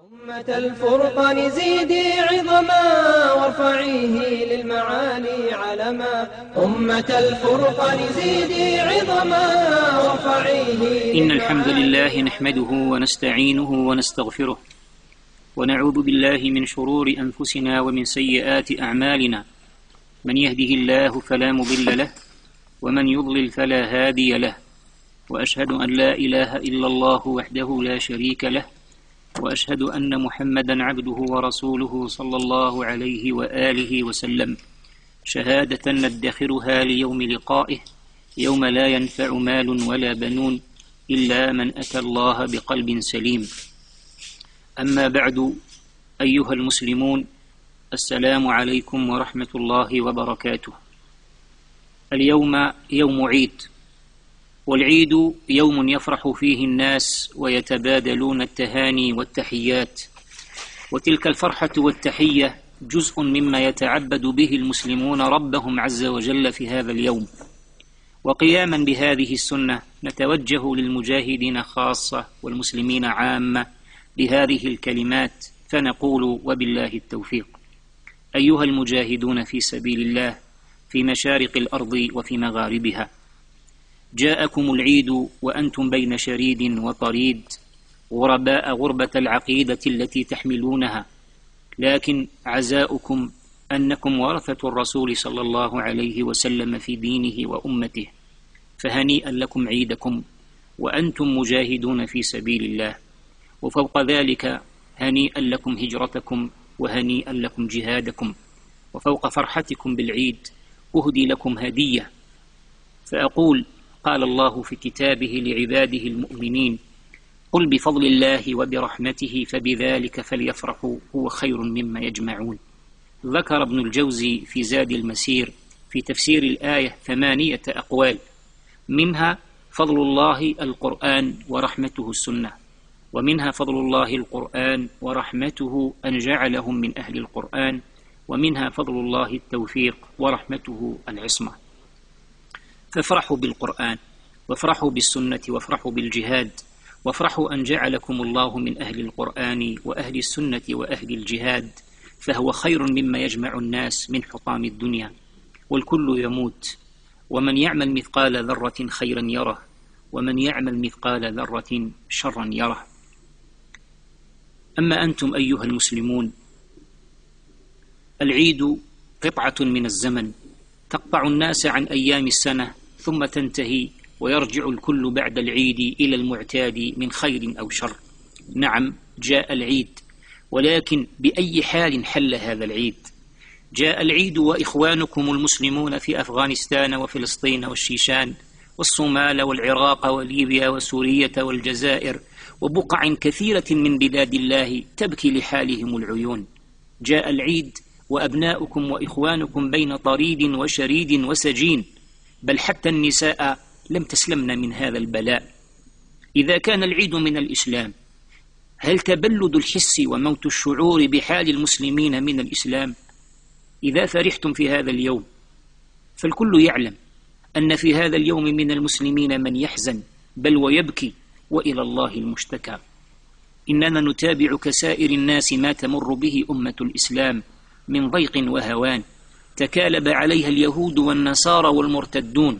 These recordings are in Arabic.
أمة الفرقان زيدي عظما وارفعيه للمعالي علما. أمة الفرقان زيدي عظما وارفعيه إن الحمد لله نحمده ونستعينه ونستغفره ونعوذ بالله من شرور أنفسنا ومن سيئات أعمالنا. من يهده الله فلا مضل له ومن يضلل فلا هادي له. وأشهد أن لا إله إلا الله وحده لا شريك له وأشهد أن محمدا عبده ورسوله صلى الله عليه وآله وسلم. شهادة ندخرها ليوم لقائه يوم لا ينفع مال ولا بنون إلا من أتى الله بقلب سليم. أما بعد أيها المسلمون السلام عليكم ورحمة الله وبركاته. اليوم يوم عيد. والعيد يوم يفرح فيه الناس ويتبادلون التهاني والتحيات. وتلك الفرحة والتحية جزء مما يتعبد به المسلمون ربهم عز وجل في هذا اليوم. وقياما بهذه السنة نتوجه للمجاهدين خاصة والمسلمين عامة بهذه الكلمات فنقول وبالله التوفيق. أيها المجاهدون في سبيل الله في مشارق الأرض وفي مغاربها. جاءكم العيد وأنتم بين شريد وطريد غرباء غربة العقيدة التي تحملونها. لكن عزاؤكم أنكم ورثة الرسول صلى الله عليه وسلم في دينه وأمته. فهنيئا لكم عيدكم وأنتم مجاهدون في سبيل الله. وفوق ذلك هنيئا لكم هجرتكم وهنيئا لكم جهادكم. وفوق فرحتكم بالعيد أهدي لكم هدية. فأقول قال الله في كتابه لعباده المؤمنين قل بفضل الله وبرحمته فبذلك فليفرحوا هو خير مما يجمعون. ذكر ابن الجوزي في زاد المسير في تفسير الآية ثمانية أقوال منها فضل الله القرآن ورحمته السنة ومنها فضل الله القرآن ورحمته أن جعلهم من أهل القرآن ومنها فضل الله التوفيق ورحمته العصمة. فافرحوا بالقرآن وافرحوا بالسنة وافرحوا بالجهاد وافرحوا أن جعلكم الله من أهل القرآن وأهل السنة وأهل الجهاد فهو خير مما يجمع الناس من حطام الدنيا والكل يموت ومن يعمل مثقال ذرة خيرا يره ومن يعمل مثقال ذرة شرا يره. أما أنتم أيها المسلمون العيد قطعة من الزمن تقطع الناس عن أيام السنة ثم تنتهي ويرجع الكل بعد العيد إلى المعتاد من خير أو شر. نعم جاء العيد ولكن بأي حال حل هذا العيد؟ جاء العيد وإخوانكم المسلمون في أفغانستان وفلسطين والشيشان والصومال والعراق وليبيا وسورية والجزائر وبقع كثيرة من بلاد الله تبكي لحالهم العيون. جاء العيد وأبناؤكم وإخوانكم بين طريد وشريد وسجين بل حتى النساء لم تسلمن من هذا البلاء. إذا كان العيد من الإسلام هل تبلد الحس وموت الشعور بحال المسلمين من الإسلام؟ إذا فرحتم في هذا اليوم فالكل يعلم أن في هذا اليوم من المسلمين من يحزن بل ويبكي وإلى الله المشتكى. إننا نتابع كسائر الناس ما تمر به أمة الإسلام من ضيق وهوان. تكالب عليها اليهود والنصارى والمرتدون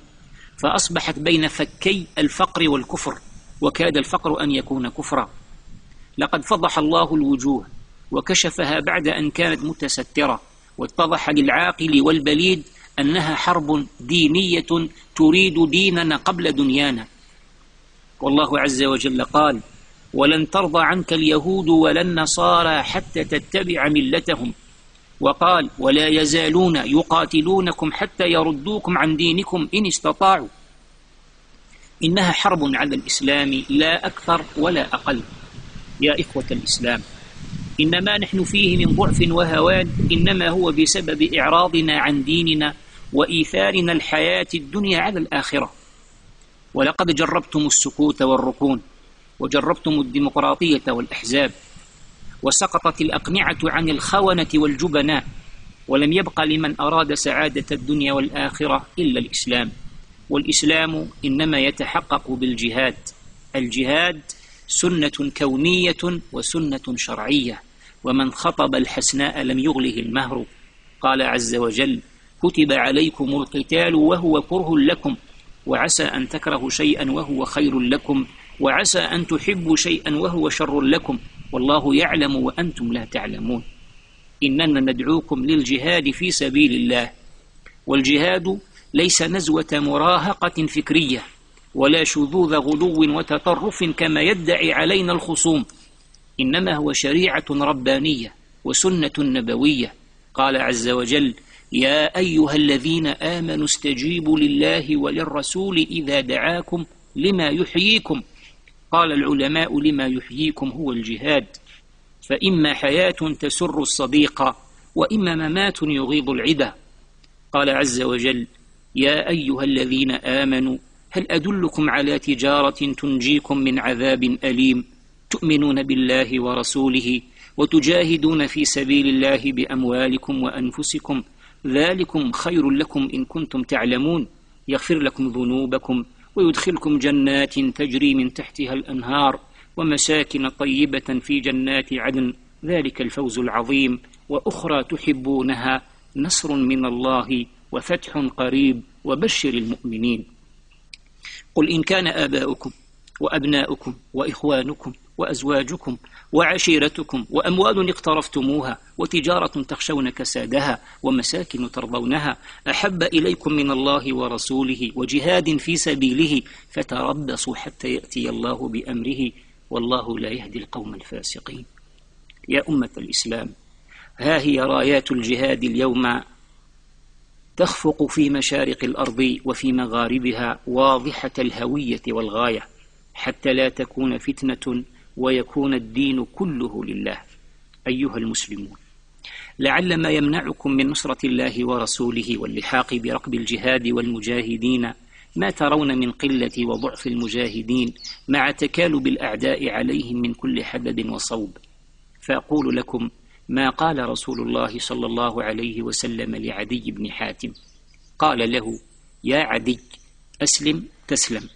فأصبحت بين فكي الفقر والكفر وكاد الفقر أن يكون كفرا. لقد فضح الله الوجوه وكشفها بعد أن كانت متسترة واتضح للعاقل والبليد أنها حرب دينية تريد ديننا قبل دنيانا. والله عز وجل قال ولن ترضى عنك اليهود ولا النصارى حتى تتبع ملتهم وقال ولا يزالون يقاتلونكم حتى يردوكم عن دينكم إن استطاعوا. إنها حرب على الإسلام لا أكثر ولا أقل. يا إخوة الإسلام إن ما نحن فيه من ضعف وهوان إنما هو بسبب إعراضنا عن ديننا وإيثارنا الحياة الدنيا على الآخرة. ولقد جربتم السكوت والركون وجربتم الديمقراطية والأحزاب وسقطت الأقنعة عن الخونة والجبناء ولم يبق لمن أراد سعادة الدنيا والآخرة إلا الإسلام. والإسلام إنما يتحقق بالجهاد. الجهاد سنة كونية وسنة شرعية ومن خطب الحسناء لم يغله المهر. قال عز وجل كتب عليكم القتال وهو كره لكم وعسى أن تكرهوا شيئا وهو خير لكم وعسى أن تحبوا شيئا وهو شر لكم. والله يعلم وأنتم لا تعلمون. إننا ندعوكم للجهاد في سبيل الله. والجهاد ليس نزوة مراهقة فكرية ولا شذوذ غلو وتطرف كما يدعي علينا الخصوم. إنما هو شريعة ربانية وسنة نبوية. قال عز وجل يا أيها الذين آمنوا استجيبوا لله وللرسول إذا دعاكم لما يحييكم. قال العلماء لما يحييكم هو الجهاد. فإما حياة تسر الصديق وإما ممات يغيظ العدا قال عز وجل يا أيها الذين آمنوا هل أدلكم على تجارة تنجيكم من عذاب أليم؟ تؤمنون بالله ورسوله وتجاهدون في سبيل الله بأموالكم وأنفسكم ذلكم خير لكم إن كنتم تعلمون. يغفر لكم ذنوبكم ويدخلكم جنات تجري من تحتها الأنهار ومساكن طيبة في جنات عدن. ذلك الفوز العظيم. وأخرى تحبونها نصر من الله وفتح قريب وبشر المؤمنين. قل إن كان آباؤكم وأبناؤكم وإخوانكم وأزواجكم وعشيرتكم وأموال اقترفتموها وتجارة تخشون كسادها ومساكن ترضونها أحب إليكم من الله ورسوله وجهاد في سبيله فتربصوا حتى يأتي الله بأمره والله لا يهدي القوم الفاسقين. يا أمة الإسلام ها هي رايات الجهاد اليوم تخفق في مشارق الأرض وفي مغاربها واضحة الهوية والغاية حتى لا تكون فتنة ويكون الدين كله لله. أيها المسلمون لعل ما يمنعكم من نصرة الله ورسوله واللحاق بركب الجهاد والمجاهدين ما ترون من قلة وضعف المجاهدين مع تكالب الأعداء عليهم من كل حدد وصوب. فأقول لكم ما قال رسول الله صلى الله عليه وسلم لعدي بن حاتم. قال له يا عدي أسلم تسلم.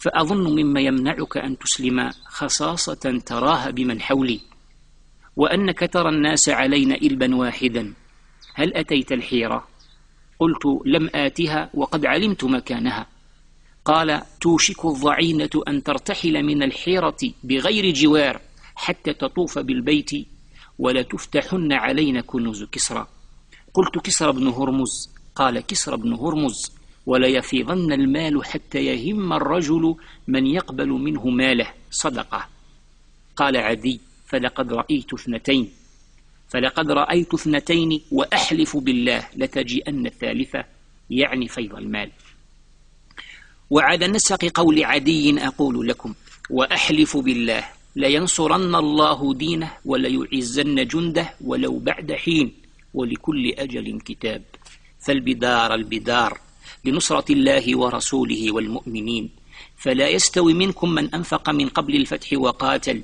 فأظن مما يمنعك أن تسلم خصاصة تراها بمن حولي. وأنك ترى الناس علينا إلبا واحدا. هل أتيت الحيرة؟ قلت لم آتها وقد علمت مكانها. قال توشك الضعينة أن ترتحل من الحيرة بغير جوار حتى تطوف بالبيت ولا تفتحن علينا كنوز كسرى. قلت كسرى بن هرمز. قال كسرى بن هرمز. وليفيضن المال حتى يهم الرجل من يقبل منه ماله. صدقة. قال عدي فلقد رأيت اثنتين. فلقد رأيت اثنتين وأحلف بالله لتجيئن الثالثة يعني فيض المال. وعلى نسق قول عدي أقول لكم وأحلف بالله لينصرن الله دينه وليعزن جنده ولو بعد حين ولكل أجل كتاب. فالبدار البدار. لنصرة الله ورسوله والمؤمنين. فلا يستوي منكم من أنفق من قبل الفتح وقاتل.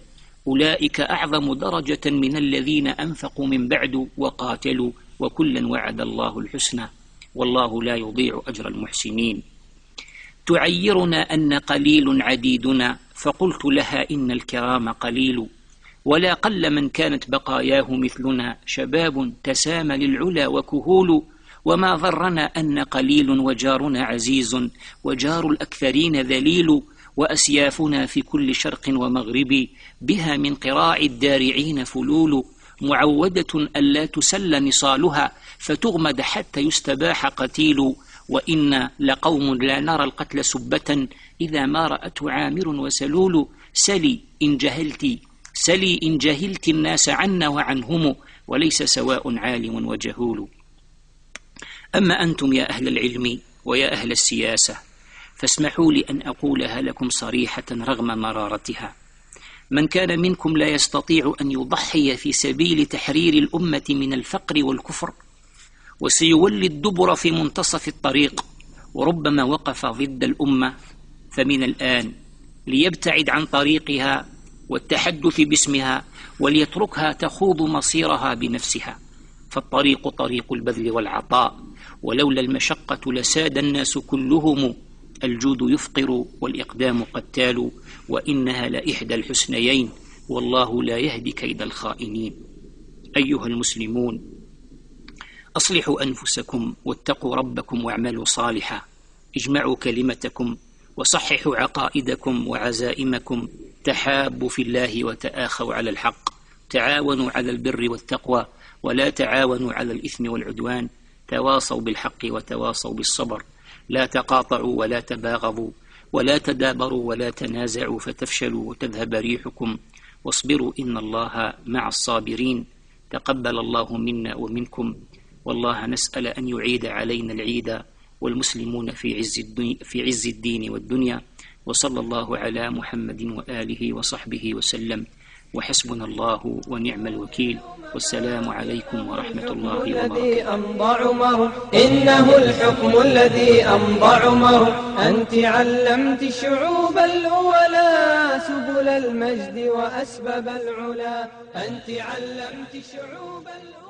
أولئك أعظم درجة من الذين أنفقوا من بعد وقاتلوا وكلا وعد الله الحسنى. والله لا يضيع أجر المحسنين. تعيرنا أن قليل عديدنا. فقلت لها إن الكرام قليل. ولا قل من كانت بقاياه مثلنا. شباب تسامى للعلا وكهول. وما ضرنا أن قليل وجارنا عزيز وجار الأكثرين ذليل وأسيافنا في كل شرق ومغرب بها من قراع الدارعين فلول معودة ألا تسل نصالها فتغمد حتى يستباح قتيل وإنا لقوم لا نرى القتل سبة إذا ما رأته عامر وسلول سلي إن جهلت سلي إن جهلت الناس عنا وعنهم وليس سواء عالم وجهول. أما أنتم يا أهل العلم ويا أهل السياسة فاسمحوا لي أن أقولها لكم صريحة رغم مرارتها. من كان منكم لا يستطيع أن يضحي في سبيل تحرير الأمة من الفقر والكفر وسيولي الدبر في منتصف الطريق وربما وقف ضد الأمة. فمن الآن ليبتعد عن طريقها والتحدث باسمها وليتركها تخوض مصيرها بنفسها. فالطريق طريق البذل والعطاء ولولا المشقة لساد الناس كلهم. الجود يفقر والإقدام قتال وإنها لإحدى الحسنيين. والله لا يهدي كيد الخائنين. أيها المسلمون أصلحوا أنفسكم واتقوا ربكم واعملوا صالحا. اجمعوا كلمتكم وصححوا عقائدكم وعزائمكم. تحابوا في الله وتآخوا على الحق. تعاونوا على البر والتقوى. ولا تعاونوا على الإثم والعدوان. تواصوا بالحق وتواصوا بالصبر. لا تقاطعوا ولا تباغضوا. ولا تدابروا ولا تنازعوا فتفشلوا وتذهب ريحكم. واصبروا إن الله مع الصابرين. تقبل الله منا ومنكم. والله نسأل أن يعيد علينا العيد والمسلمون في عز في عز الدين والدنيا. وصلى الله على محمد وآله وصحبه وسلم. وحسبنا الله ونعم الوكيل. والسلام عليكم ورحمة الله وبركاته. إنه الحكم الذي أمضى عمر أنت علمت الشعوب الأولى سبل المجد وأسباب العلا. أنت علمت الشعوب الأولى.